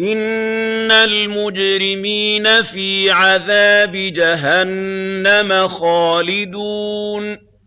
إِنَّ الْمُجْرِمِينَ فِي عَذَابِ جَهَنَّمَ خَالِدُونَ